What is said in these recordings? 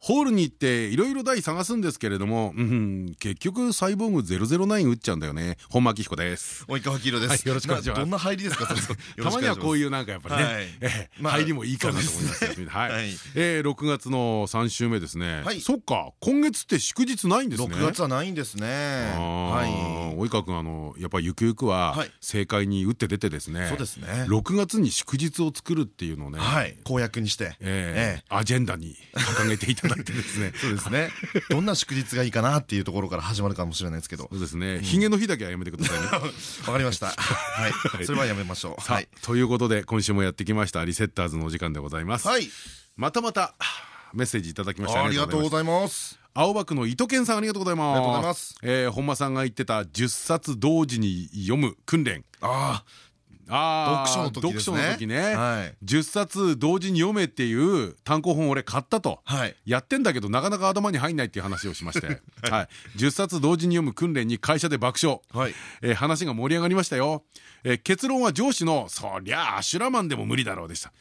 ホールに行っていろいろ台探すんですけれども、うん、結局サイボーグ009打っちゃうんだよね。本間明彦です。及川黄色です、よろしくお願いします。どんな入りですか？たまにはこういうなんかやっぱりね入りもいいかなと思いますはい。え6月の3週目ですね。そっか今月って祝日ないんですね。6月はないんですね。はい。及川君あのやっぱりゆくゆくは正解に打って出てですね。そうですね。6月に祝日を作るっていうのをね公約にして。アジェンダに掲げていた だいてですね。そうですね。どんな祝日がいいかなっていうところから始まるかもしれないですけど。そうですね。ヒゲの日だけはやめてくださいね。わかりました。はい。それはやめましょう。はい。ということで今週もやってきましたリセッターズのお時間でございます。はい。またまたメッセージいただきました。ありがとうございます。青葉区の糸健さんありがとうございます。ありがとうございます。え本間さんが言ってた10冊同時に読む訓練。あああ読書の時読書の時ね、はい、10冊同時に読めっていう単行本俺買ったと、はい、やってんだけどなかなか頭に入んないっていう話をしまして、はい、10冊同時に読む訓練に会社で爆笑、はい。えー、話が盛り上がりましたよ、えー、結論は上司の「そりゃアシュラマンでも無理だろう」でした。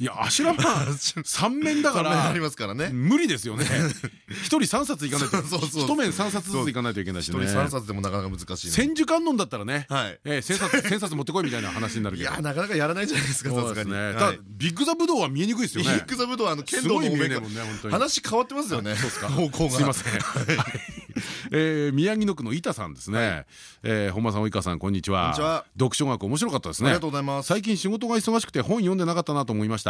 いやアシュラマン三面だからありますからね。無理ですよね。一人三冊いかないと一面三冊ずついかないといけないし一人三冊でもなかなか難しい千手観音だったらね千冊千冊持ってこいみたいな話になるけど。いやなかなかやらないじゃないですかさすがに。ビッグザブドウは見えにくいですよね。ビッグザブドウはあの剣道の話変わってますよね。そうですか。方向が。すいません。え宮城野区の板さんですね。本間さん及川さんこんにちは。読書学面白かったですね。ありがとうございます。最近仕事が忙しくて本読んでなかったなと思いました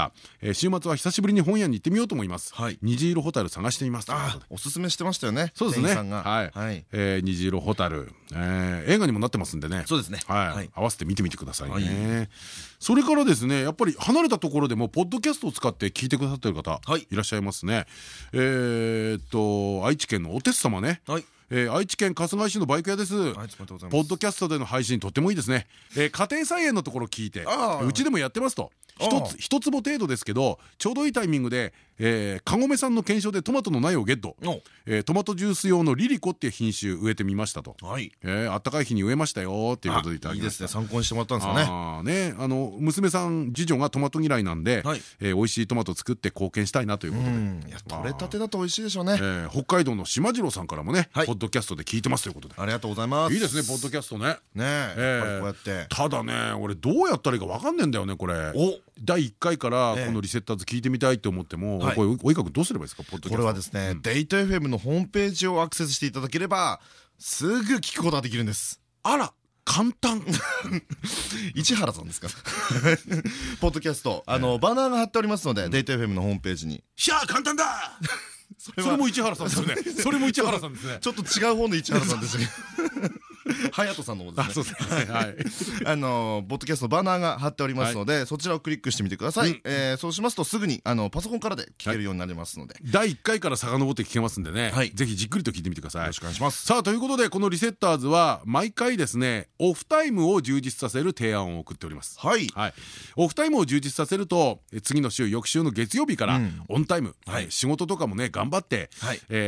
週末は久しぶりに本屋に行ってみようと思います。虹色ホタル探してみます。おすすめしてましたよね。そうですね。はい。虹色ホタル。映画にもなってますんでね。そうですね。はい。合わせて見てみてくださいね。それからですねやっぱり離れたところでもポッドキャストを使って聞いてくださってる方い。らっしゃいますね。えっと愛知県のおてつ様ね。えー、愛知県春日井市のバイク屋です。ポッドキャストでの配信とってもいいですね、えー、家庭菜園のところ聞いてうちでもやってますと一つ一坪程度ですけどちょうどいいタイミングでえー、カゴメさんの検証でトマトの苗をゲット、えー、トマトジュース用のリリコっていう品種植えてみましたと、あったかい日に植えましたよっていうことでいただきました。いいですね。参考にしてもらったんですかね。あねあの娘さん次女がトマト嫌いなんで、美味しいトマト作って貢献したいなということで。いや取れたてだと美味しいでしょうね、えー、北海道の島次郎さんからもね、はい、ポッドキャストで聞いてますということで。ありがとうございます。いいですねポッドキャストね。ねえこうやってただね俺どうやったらいいか分かんねえんだよねこれ第1回からこのリセッターズ聞いてみたいと思ってもこれ及川君どうすればいいですか？これはですね、デイト FM のホームページをアクセスしていただければすぐ聞くことができるんです。あら簡単。市原さんですか？ポッドキャスト。あのバナーが貼っておりますので、デイト FM のホームページに。しゃあ簡単だ！それも市原さんですね。それも市原さんですね。ちょっと違う方の市原さんですね 隼人さんの方ですね。はい。あのポッドキャストバナーが貼っておりますので、そちらをクリックしてみてください。えそうしますとすぐにあのパソコンからで聞けるようになりますので、第1回から遡って聞けますんでね。ぜひじっくりと聞いてみてください。よろしくお願いします。さあということでこのリセッターズは毎回ですねオフタイムを充実させる提案を送っております。はい。はい。オフタイムを充実させると次の週翌週の月曜日からオンタイム、仕事とかもね頑張って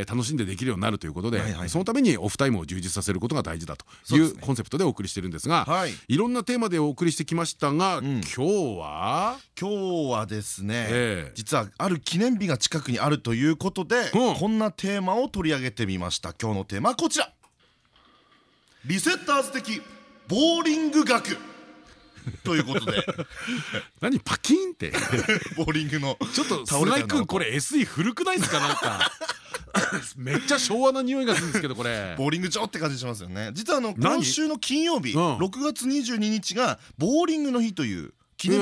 楽しんでできるようになるということで、そのためにオフタイムを充実させることが大事だというコンセプトでお送りしてるんですが、はい、いろんなテーマでお送りしてきましたが、うん、今日は？今日はですね、えー、実はある記念日が近くにあるということで、うん、こんなテーマを取り上げてみました。今日のテーマはこちら。リセッターズ的ボーリング学。ということで。何パキンって。ボーリングのちょっと菅井君これ SE 古くないですか？なんか めっちゃ昭和な匂いがするんですけどこれ。ボーリング場って感じしますよね。実はあの今週の金曜日6月22日がボーリングの日という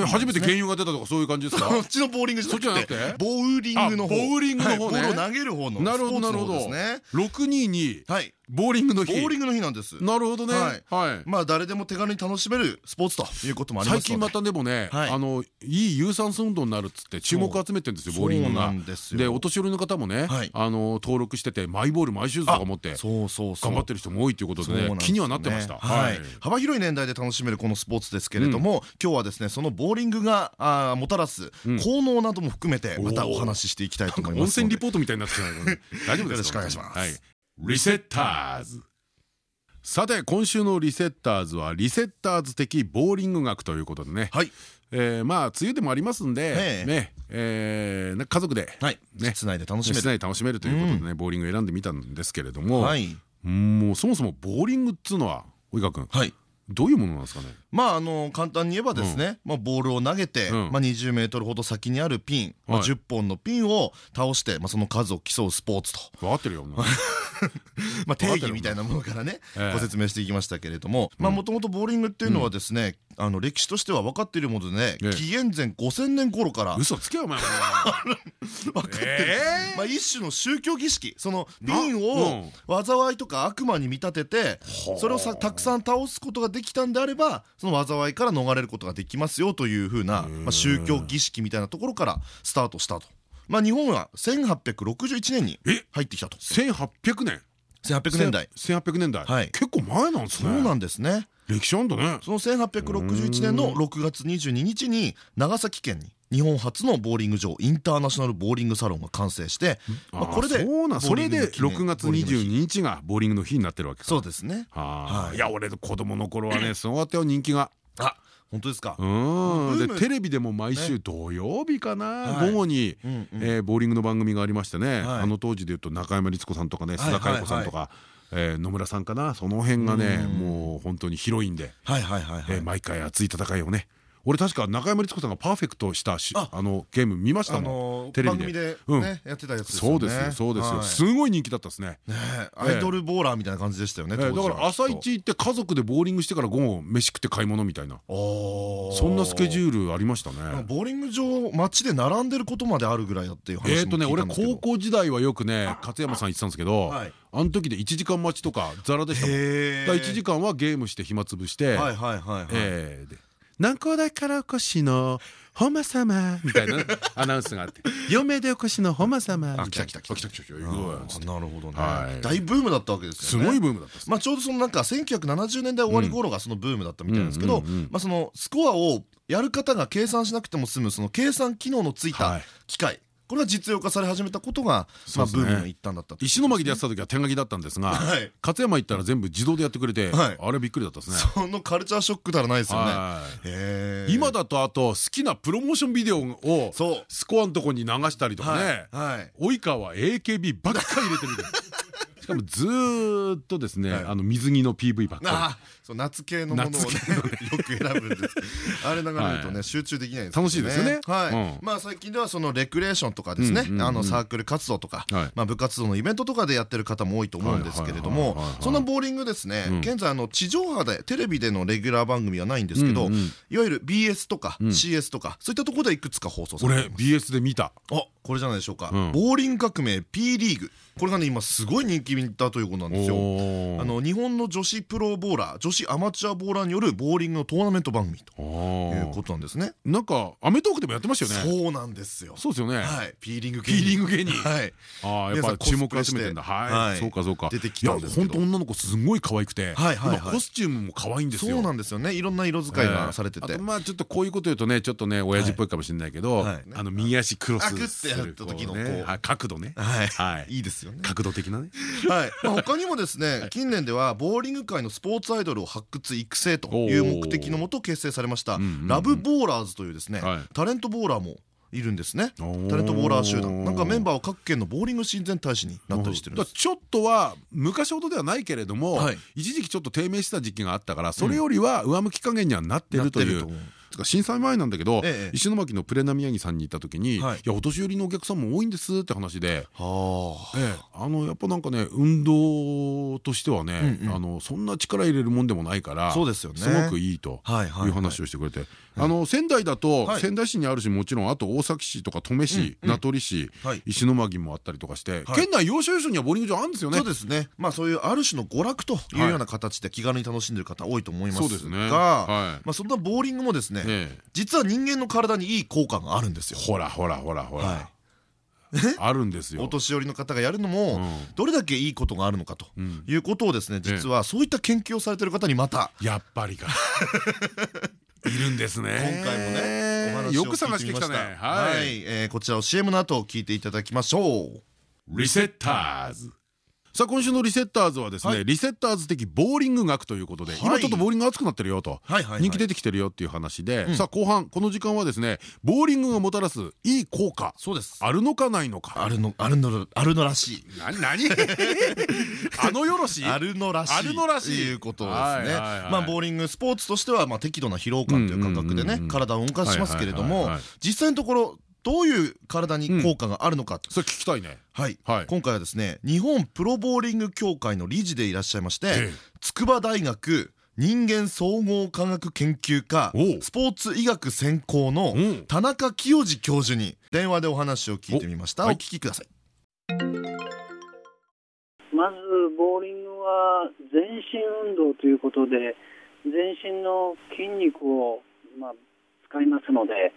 初めて原油が出たとかそういう感じですか？そっちのボーリングじゃなくてボーリングの方。ボーリングの方ね。ボールを投げる方のなるほどなるほど。622ボーリングの日。ボーリングの日なんです。なるほどね。はい。まあ誰でも手軽に楽しめるスポーツということもあります最近またでもねあのいい有酸素運動になるっつって注目集めてるんですよボーリングが。でお年寄りの方もねあの登録しててマイボールマイシューズとか持って頑張ってる人も多いということでね気にはなってました。幅広い年代で楽しめるこのスポーツですけれども今日はですねそのボーリングがもたらす効能なども含めてまたお話ししていきたいと思います温泉リポートみたいになってしまう 大丈夫ですか？よろしくお願いしますリセッターズ。さて今週のリセッターズはリセッターズ的ボーリング学ということでね、はい。えー、まあ梅雨でもありますんで、ねえー、家族で、はい。ね、室内で楽しめる。室内楽しめるということでね、ボーリング選んでみたんですけれども、はい、もうそもそもボーリングっつうのは及川君、はい、どういうものなんですかね？まああの簡単に言えばですね、まあボールを投げて、まあ20メートルほど先にあるピン、まあ10本のピンを倒して、まあその数を競うスポーツと。分かってるよ。まあ定義みたいなものからね、ご説明していきましたけれども、まあもともとボーリングっていうのはですね、あの歴史としては分かっているものでね、紀元前5000年頃から。嘘つけよお前。分かってる、まあ一種の宗教儀式。そのピンを災いとか悪魔に見立ててそれをさたくさん倒すことができたんであればその災いから逃れることができますよというふうな、まあ、宗教儀式みたいなところからスタートしたと。まあ日本は1861年に入ってきたと。1800年。1800年代。1800年代、はい、結構前なんですね。そうなんですね歴史あんだね。その1861年の6月22日に長崎県に日本初のボーリング場インターナショナルボーリングサロンが完成してまあこれでそれで6月22日がボーリングの日になってるわけそうですね。い。や俺子供の頃はねすごかったよ人気が。あ本当ですか？うん。でテレビでも毎週土曜日かな午後にボーリングの番組がありましてねあの当時でいうと中山律子さんとかね須田佳代子さんとか野村さんかな。その辺がねもう本当にヒロインで毎回熱い戦いをね俺確か中山律子さんがパーフェクトしたしあ。のゲーム見ましたもん。テレビで。やってたやつそうですそうですよ。すごい人気だったですね。アイドルボーラーみたいな感じでしたよねだから朝一行って家族でボーリングしてから午後飯食って買い物みたいな。そんなスケジュールありましたね。ボーリング場街で並んでることまであるぐらいだっていう話えっとね俺高校時代はよくね勝山さん言ってたんですけどあの時で1時間待ちとかザラでしたもん。1時間はゲームして暇つぶしてはいはいはいええ南光台からお越しのホマ様みたいな アナウンスがあって「嫁でお越しのホマ様」あ来た来た来た来た来たなるほどね。大ブームだったわけですよね。すごいブームだったまあちょうどそのなんか1970年代終わり頃がそのブームだったみたいなんですけどまあそのスコアをやる方が計算しなくても済むその計算機能のついた機械これが実用化され始めたことがまあブームの一端だった石巻でやってた時は手書きだったんですが勝山行ったら全部自動でやってくれてあれびっくりだったですね。そのカルチャーショックたらないですよね。今だとあと好きなプロモーションビデオをスコアのとこに流したりとかね。及川 AKB ばっかり入れてみたいしかもずっとですね、あの水着の PV ばっかり。そう夏系のものをねよく選ぶんです。あれ流れるとね集中できない楽しいですよね。はい。まあ最近ではそのレクレーションとかですね、あのサークル活動とか、まあ部活動のイベントとかでやってる方も多いと思うんですけれども、そんなボーリングですね。現在あの地上波でテレビでのレギュラー番組はないんですけど、いわゆる BS とか CS とかそういったところでいくつか放送されてます。俺 BS で見た。あ、これじゃないでしょうか。ボーリング革命 P リーグ。これがね今すごい人気だということなんですよ。あの日本の女子プロボーラー女子アマチュアボーラーによるボーリングのトーナメント番組ということなんですね。なんかアメトークでもやってましたよね。そうなんですよ。そうですよね。はい。ピーリング芸人。ピーリング芸人。はい。ああやっぱ注目集めてんだ。はい。そうかそうか。出てきたんですけど。本当女の子すごい可愛くて。今コスチュームも可愛いんですよ。そうなんですよね。いろんな色使いがされてて。まあちょっとこういうこと言うとねちょっとね親父っぽいかもしれないけどあの右足クロスする時の角度ね。はい。いいですよね。角度的なねはい、まあ他にもですね近年ではボーリング界のスポーツアイドルを発掘育成という目的のもと結成されました。ラブボーラーズというですねタレントボーラーもいるんですね。タレントボーラー集団。なんかメンバーは各県のボーリング親善大使になったりしてるんです。ちょっとは昔ほどではないけれども、はい、一時期ちょっと低迷した時期があったからそれよりは上向き加減にはなってるという。震災前なんだけど、石巻のプレナ宮城さんに行った時に「い。やお年寄りのお客さんも多いんです」って話で、あ。あのやっぱなんかね運動としてはねあのそんな力入れるもんでもないからそうですよね。すごくいいという話をしてくれてあの仙台だと仙台市にあるしもちろんあと大崎市とか登米市名取市石巻もあったりとかして県内要所要所にはボーリング場あるんですよね。そうですね。まあそういうある種の娯楽というような形で気軽に楽しんでる方多いと思いますがまあそんなボーリングもですね実は人間の体にいい効果があるんですよ。ほらほらほらほら。あるんですよ。お年寄りの方がやるのもどれだけいいことがあるのかということをですね実はそういった研究をされてる方にまたやっぱりか いるんですね。今回もねよく探してきたね。はい。こちらを CM の後聞いていただきましょう。リセッターズさあ今週のリセッターズはですね、リセッターズ的ボーリング学ということで、今ちょっとボーリング熱くなってるよと人気出てきてるよっていう話で、さあ後半この時間はですねボーリングがもたらすいい効果そうです。あるのかないのか。あるのあるのあるのらしい。何何？あのよろしい？あるのらしい。あるのらしい。いうことですね。まあボーリングスポーツとしてはまあ適度な疲労感という感覚でね体を動かしますけれども実際のところどういう体に効果があるのか、それ聞きたいね。はい。今回はですね日本プロボーリング協会の理事でいらっしゃいまして筑波大学人間総合科学研究科スポーツ医学専攻の田中清治教授に電話でお話を聞いてみました。お聞きください。まずボーリングは全身運動ということで全身の筋肉をまあ使いますので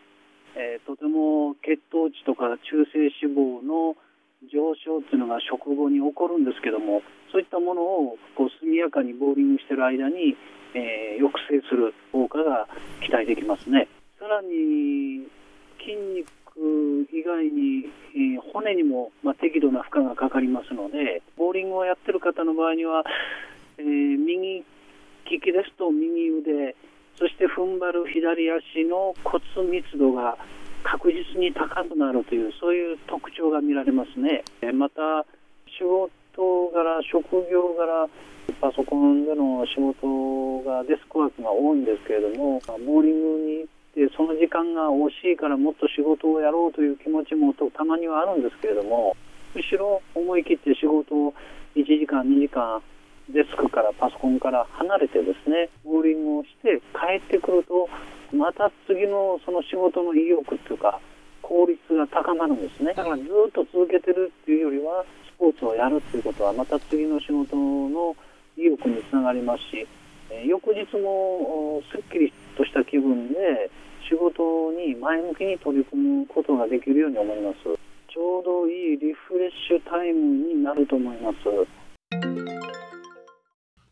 えー、とても血糖値とか中性脂肪の上昇っていうのが食後に起こるんですけどもそういったものをこう速やかにボーリングしてる間に、えー、抑制する効果が期待できますね。さらに筋肉以外に、えー、骨にも、まあ、適度な負荷がかかりますのでボーリングをやってる方の場合には、えー、右利きですと右腕そして踏ん張る左足の骨密度が確実に高くなるというそういう特徴が見られますね。また仕事柄職業柄パソコンでの仕事がデスクワークが多いんですけれどもボーリングに行ってその時間が惜しいからもっと仕事をやろうという気持ちもたまにはあるんですけれどもむしろ思い切って仕事を1時間2時間デスクからパソコンから離れてですねボーリングをして帰ってくるとまた次のその仕事の意欲っていうか効率が高まるんですね。だからずっと続けてるっていうよりはスポーツをやるっていうことはまた次の仕事の意欲につながりますし、え翌日もすっきりとした気分で仕事に前向きに取り組むことができるように思います。ちょうどいいリフレッシュタイムになると思います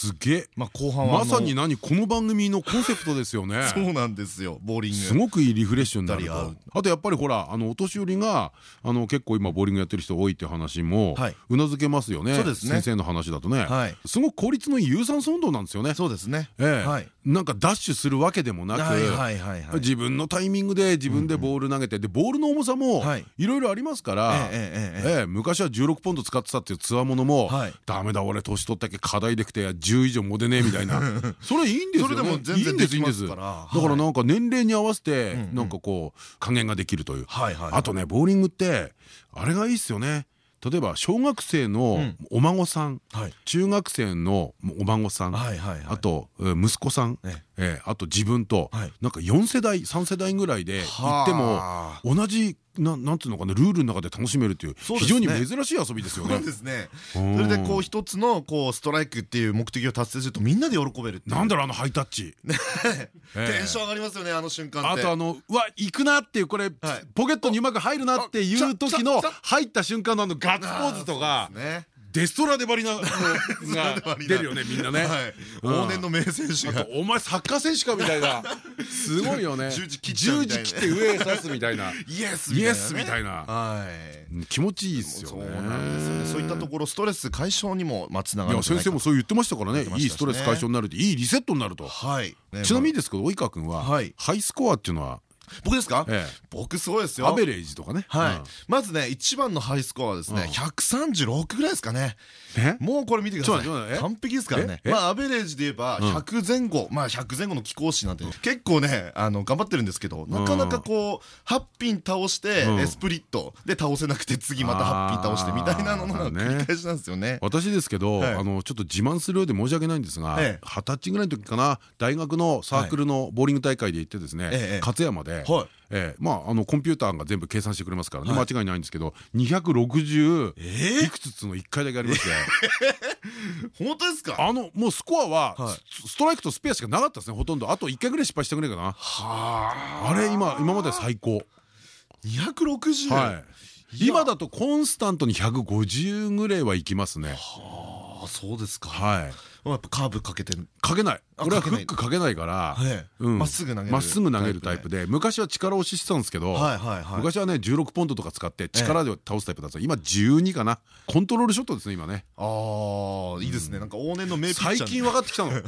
すげえ、まあ、後半はまさに何この番組のコンセプトですよね。そうなんですよ。ボーリング。すごくいいリフレッシュになると。あとやっぱりほらあのお年寄りがあの結構今ボーリングやってる人多いって話もうなずけますよね。先生の話だとね。すごく効率のいい有酸素運動なんですよね。そうですね。ええ。なんかダッシュするわけでもなく自分のタイミングで自分でボール投げてでボールの重さもい。ろいろありますから昔は16ポンド使ってたっていうつわものもダメだ俺年取ったけ課題でくて10以上もでねみたいな。それいいんですよね。いいんですいいんです。だからなんか年齢に合わせてなんかこう加減ができるという。あとねボーリングってあれがいいっすよね。例えば小学生のお孫さん、中学生のお孫さん。あと息子さん。えあと自分と。なんか4世代3世代ぐらいで行っても同じななんていうのかなルールの中で楽しめるという非常に珍しい遊びですよね。それでこう一つのこうストライクっていう目的を達成するとみんなで喜べるなんだろうあのハイタッチ。テンション上がりますよねあの瞬間あとあのうわ行くなっていうこれポケットにうまく入るなっていう時の入った瞬間のあのガッツポーズとか。デストラデバリナ が出るよねみんなね。往年の名選手が。お前サッカー選手かみたいな。すごいよね。十字切って上へ刺すみたいな。イエスみたいな。気持ちいいですよね。そういったところストレス解消にもつながる先生もそう言ってましたからね。いいストレス解消になるいいリセットになると。ちなみにですけど及川君はハイスコアっていうのは僕ですか？僕すごいですよ。アベレージとかね。はい。まずね一番のハイスコアはですね136ぐらいですかね。もうこれ見てください。完璧ですからね。まあアベレージで言えば100前後まあ100前後の貴公子なんて結構ねあの頑張ってるんですけどなかなかこう8ピン倒してスプリット。で倒せなくて次また8ピン倒してみたいなのの繰り返しなんですよね。私ですけどあのちょっと自慢するようで申し訳ないんですが二十歳ぐらいの時かな大学のサークルのボーリング大会で行ってですね勝山でえー、まああのコンピューターが全部計算してくれますからね、間違いないんですけど260いくつつの1回だけありまして 本当ですか？あのもうスコアはストライクとスペアしかなかったですね。ほとんど。あと1回ぐらい失敗したくらいかな。あ。れ今今まで最高。260はい。今だとコンスタントに150ぐらいはいきますね。はあそうですか。はいやっぱカーブかけてかけない。俺はフックかけないからまっすぐ投げるタイプで昔は力押ししてたんですけど昔はね16ポンドとか使って力で倒すタイプだった今12かな。コントロールショットですね今ね。ああいいですね。なんか往年の名最近分かってきたの。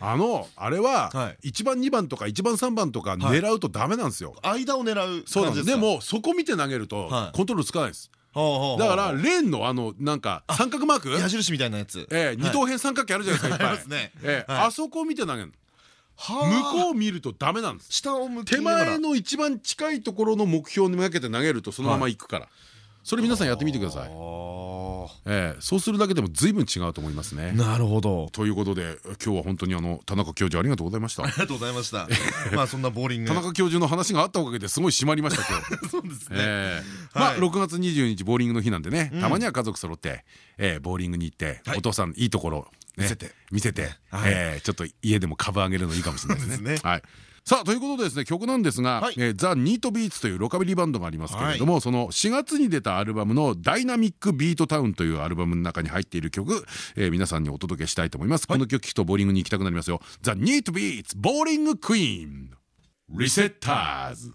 あのあれは1番2番とか1番3番とか狙うとダメなんですよ。間を狙うそうなんです。でもそこ見て投げるとコントロールつかないですだからレーンのあのなんか三角マーク？矢印みたいなやつ。え二等辺三角形あるじゃないですかいっぱい。あそこを見て投げる向こうを見るとダメなんです。下を向手前の一番近いところの目標にめがけて投げるとそのまま行くからそれ皆さんやってみてくださいええ、そうするだけでも随分違うと思いますね。なるほど。ということで今日は本当にあの田中教授ありがとうございました。ありがとうございました。まあそんなボーリング。田中教授の話があったおかげですごい締まりました今日。そうですね。まあ6月22日ボーリングの日なんでね、たまには家族揃ってえボーリングに行ってお父さんいいところ見せて見せてえちょっと家でも株上げるのいいかもしれないですね。はい。さあということでですね曲なんですがザ・ニートビーツというロカビリーバンドがありますけれどもその4月に出たアルバムの「ダイナミック・ビート・タウン」というアルバムの中に入っている曲皆さんにお届けしたいと思います。この曲聴くとボーリングに行きたくなりますよ「ザ・ニートビーツ・ボーリング・クイーン」リセッターズ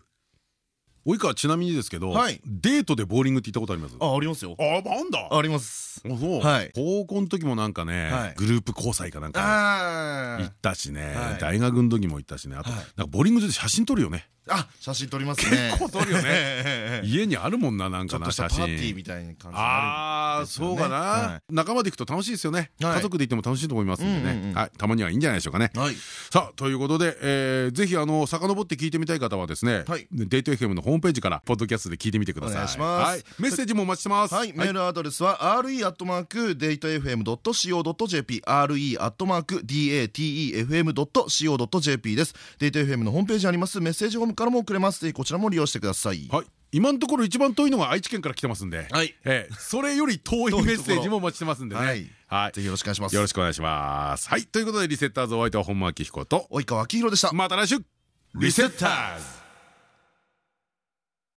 及川ちなみにですけどデートでボーリングって行ったことあります？あありますよ。あなんだ。あります。高校の時もなんかねグループ交際かなんか行ったしね大学の時も行ったしね。あとなんかボーリング場で写真撮るよね。あ写真撮りますね。結構撮るよね。家にあるもんななんかな写真パーティーみたいな感じああそうかな。仲間で行くと楽しいですよね。家族で行っても楽しいと思いますんでね。はい。たまにはいいんじゃないでしょうかね。さあということでぜひあの遡って聞いてみたい方はですねデート FM のホームページからポッドキャストで聞いてみてください。メッセージもお待ちしてます。はい。メールアドレスは re アットマークデート FM.co.jp re アットマーク datefm.co.jp です。デート FM のホームページあります。メッセージホームからも送れます。こちらも利用してください。はい。今のところ一番遠いのが愛知県から来てますんで、はい、えそれより遠いメッセージもお待ちしてますんでね。はい、ぜひよろしくお願いします。よろしくお願いします。はい、ということでリセッターズお相手は本間明彦と及川明宏でした。また来週。リセッターズ。